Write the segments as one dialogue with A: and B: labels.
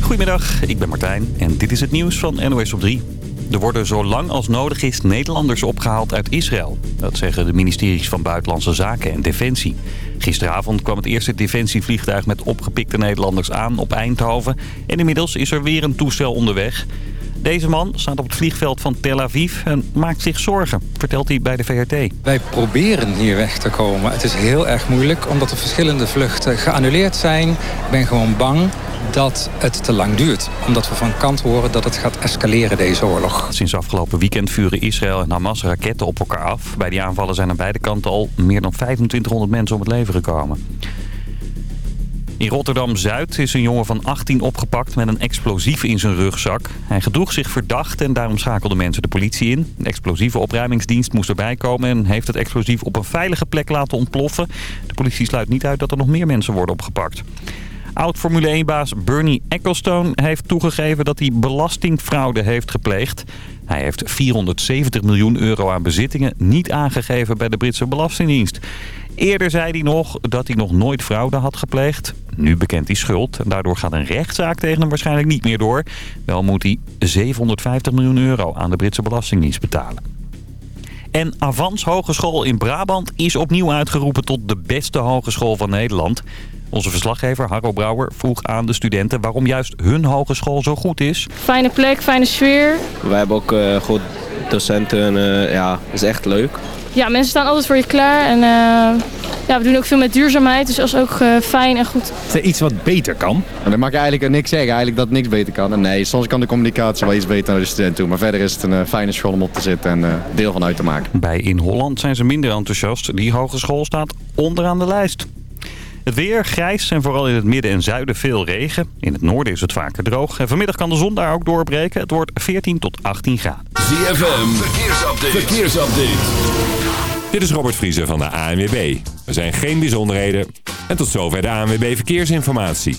A: Goedemiddag, ik ben Martijn en dit is het nieuws van NOS op 3. Er worden zo lang als nodig is Nederlanders opgehaald uit Israël. Dat zeggen de ministeries van Buitenlandse Zaken en Defensie. Gisteravond kwam het eerste defensievliegtuig met opgepikte Nederlanders aan op Eindhoven. En inmiddels is er weer een toestel onderweg. Deze man staat op het vliegveld van Tel Aviv en maakt zich zorgen, vertelt hij bij de VRT.
B: Wij proberen hier weg te komen. Het is heel erg moeilijk omdat er verschillende vluchten geannuleerd zijn. Ik ben gewoon bang dat het te lang duurt. Omdat we van kant horen dat het gaat escaleren, deze oorlog.
A: Sinds afgelopen weekend vuren Israël en Hamas raketten op elkaar af. Bij die aanvallen zijn aan beide kanten al meer dan 2500 mensen om het leven gekomen. In Rotterdam-Zuid is een jongen van 18 opgepakt met een explosief in zijn rugzak. Hij gedroeg zich verdacht en daarom schakelden mensen de politie in. De explosieve opruimingsdienst moest erbij komen en heeft het explosief op een veilige plek laten ontploffen. De politie sluit niet uit dat er nog meer mensen worden opgepakt. Oud-Formule 1-baas Bernie Ecclestone heeft toegegeven dat hij belastingfraude heeft gepleegd. Hij heeft 470 miljoen euro aan bezittingen niet aangegeven bij de Britse Belastingdienst. Eerder zei hij nog dat hij nog nooit fraude had gepleegd. Nu bekent hij schuld en daardoor gaat een rechtszaak tegen hem waarschijnlijk niet meer door. Wel moet hij 750 miljoen euro aan de Britse Belastingdienst betalen. En Avans Hogeschool in Brabant is opnieuw uitgeroepen tot de beste hogeschool van Nederland. Onze verslaggever Harro Brouwer vroeg aan de studenten waarom juist hun hogeschool zo goed is.
C: Fijne plek, fijne sfeer.
D: Wij hebben ook uh, goed docenten. Uh, ja, het is echt leuk.
C: Ja, mensen staan altijd voor je klaar. En uh, ja, we doen ook veel met duurzaamheid, dus dat is ook fijn en goed.
E: Is er iets wat beter kan?
F: En dan mag je eigenlijk niks zeggen, eigenlijk dat niks beter kan. En nee, soms kan de communicatie wel iets beter naar de student toe. Maar verder is het een fijne school om op te zitten en deel van uit te maken.
A: Bij In Holland zijn ze minder enthousiast. Die hogeschool staat onderaan de lijst. Het weer grijs en vooral in het midden en zuiden veel regen. In het noorden is het vaker droog. En vanmiddag kan de zon daar ook doorbreken. Het wordt 14 tot 18 graden. ZFM,
G: verkeersupdate. verkeersupdate. Dit is Robert Vriezer van de ANWB. Er zijn geen bijzonderheden. En tot zover de ANWB Verkeersinformatie.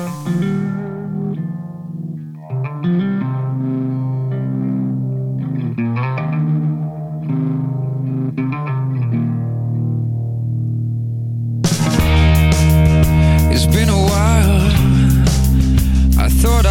E: thought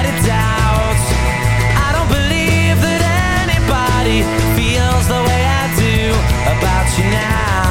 E: you now.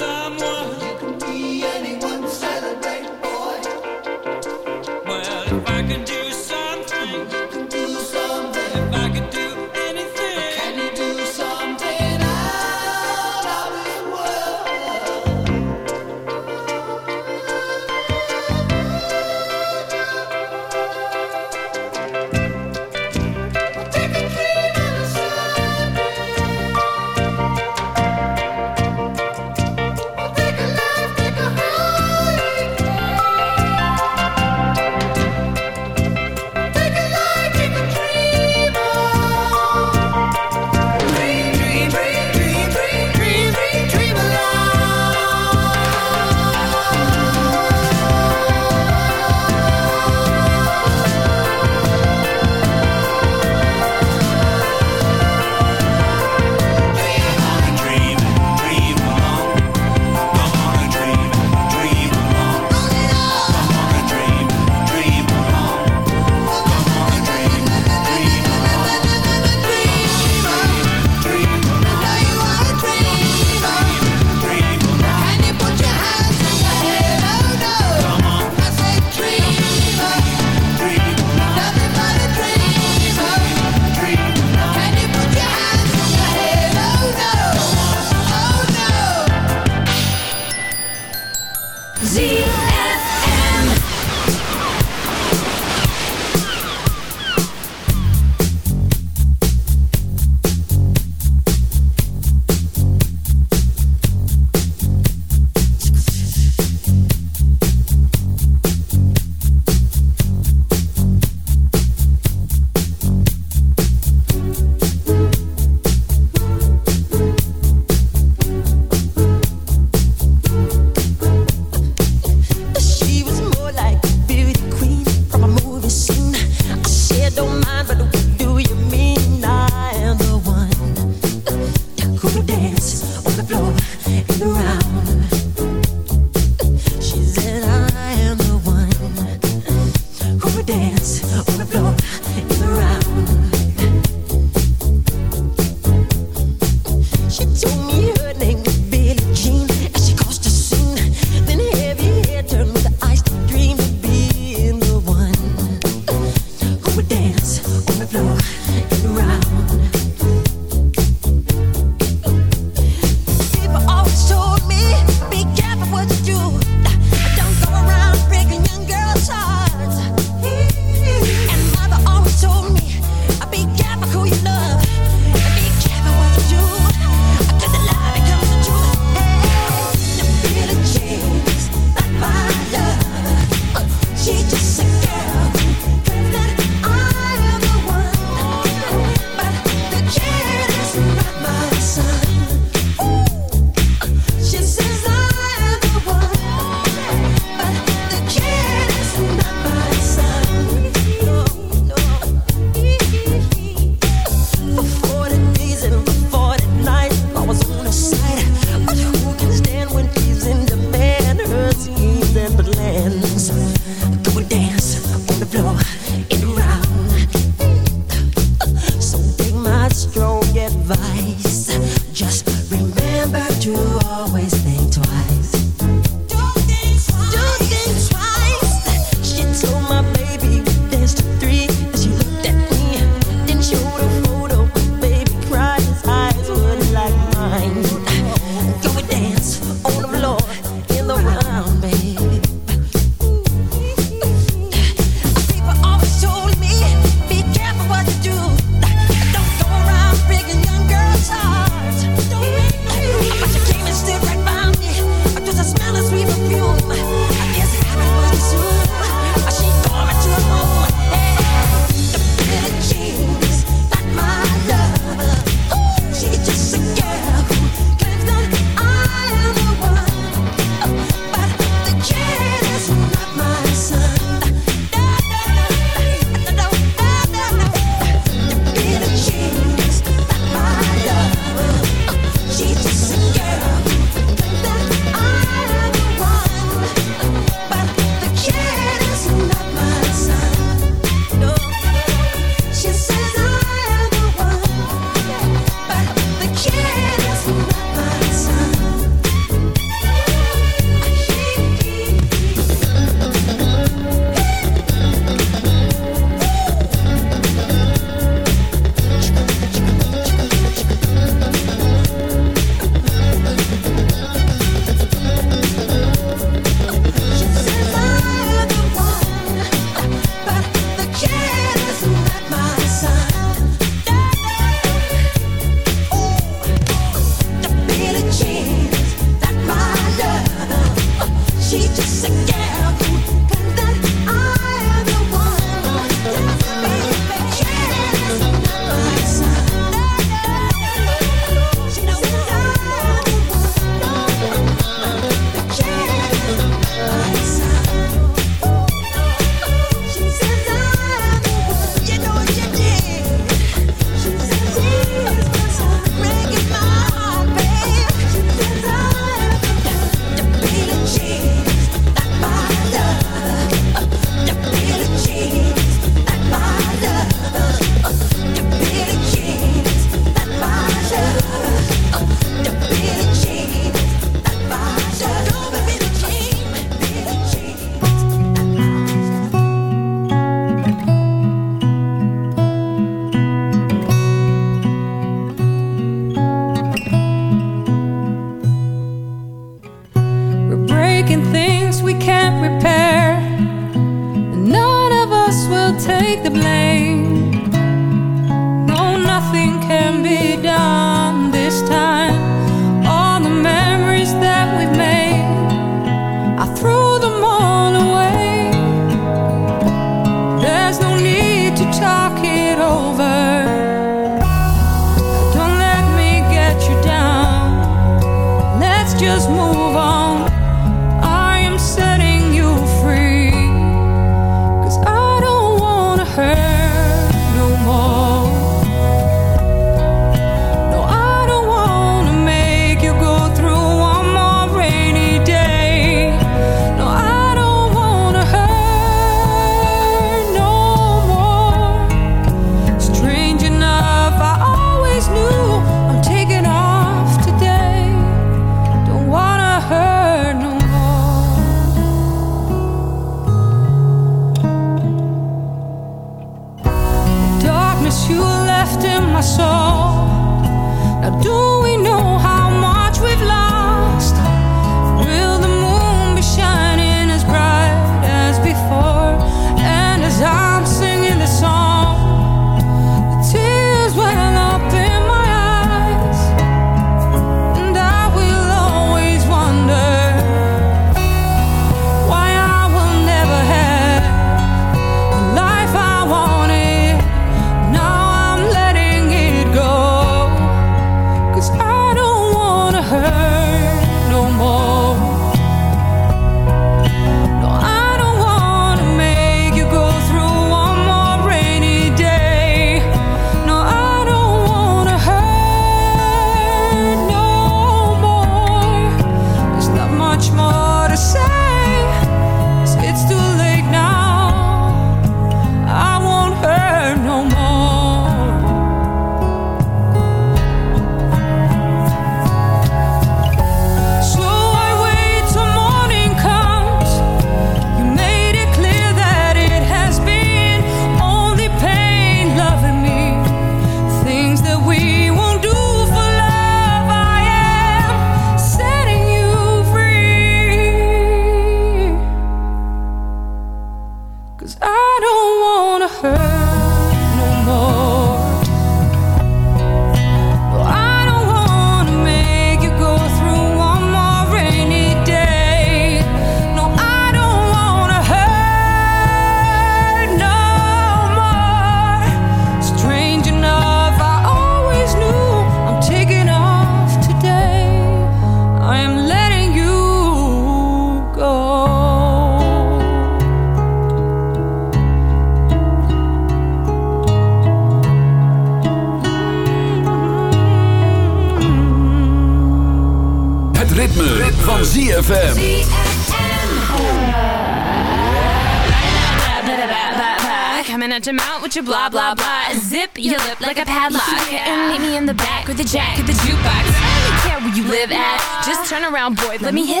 H: boy.
I: Let me
J: hit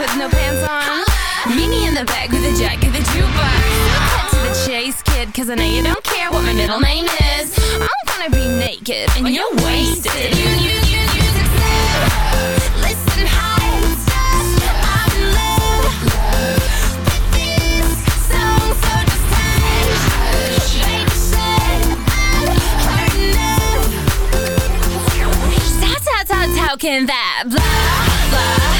J: with no pants on. Meet in the back with a jacket, of the jukebox. Cut to the chase, kid, cause I know you don't care what my middle name is. I'm gonna be naked and well, you're wasted. You, you, you, you, Listen high and I'm in love. With this song, so just dance. Baby said, I've. How, how can that blah, blah.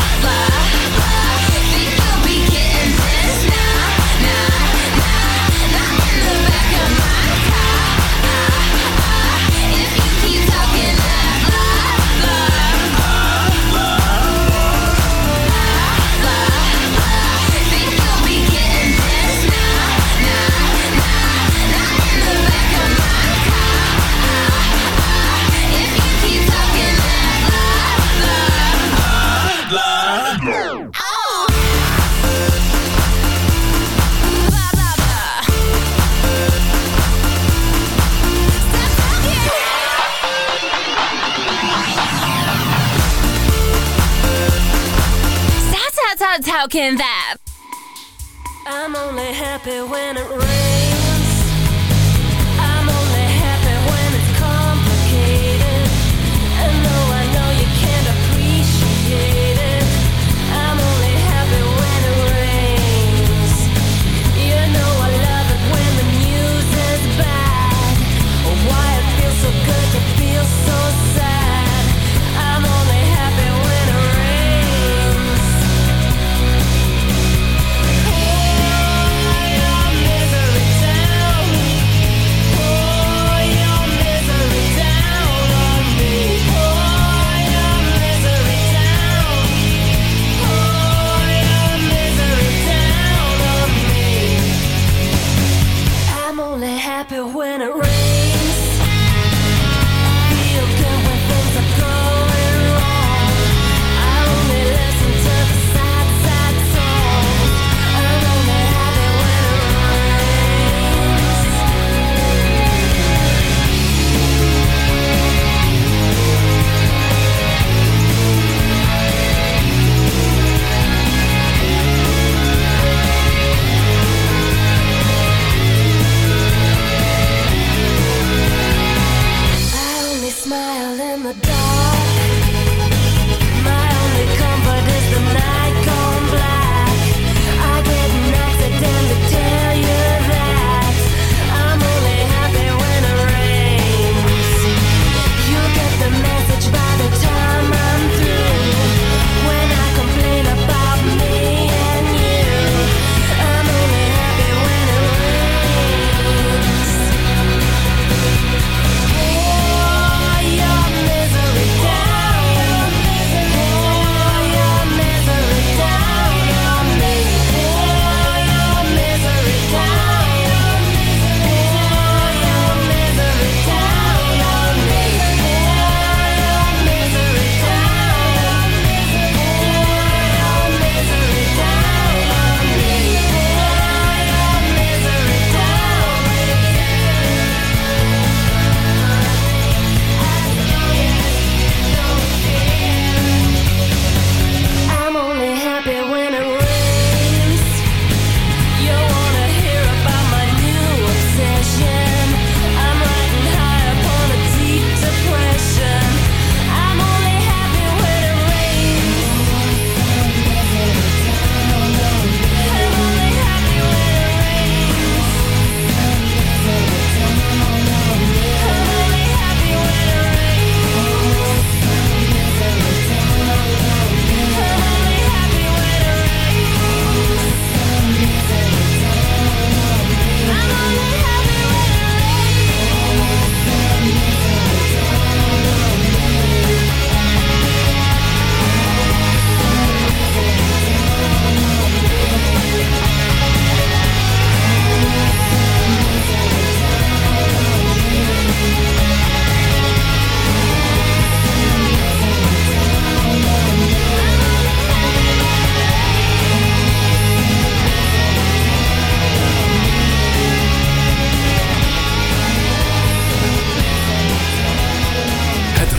J: How can that?
E: I'm only happy when it rains.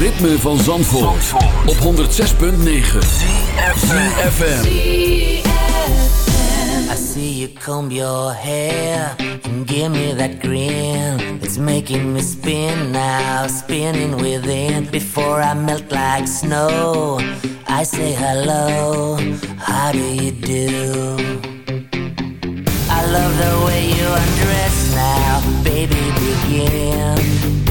K: ritme van Zandvoort, op 106.9 CFFM
E: I see you comb your hair and give me that grin. It's making me spin now, spinning within. Before I melt like snow I say hello, how do you do? I love the way you undress now, baby begin.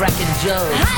E: We are,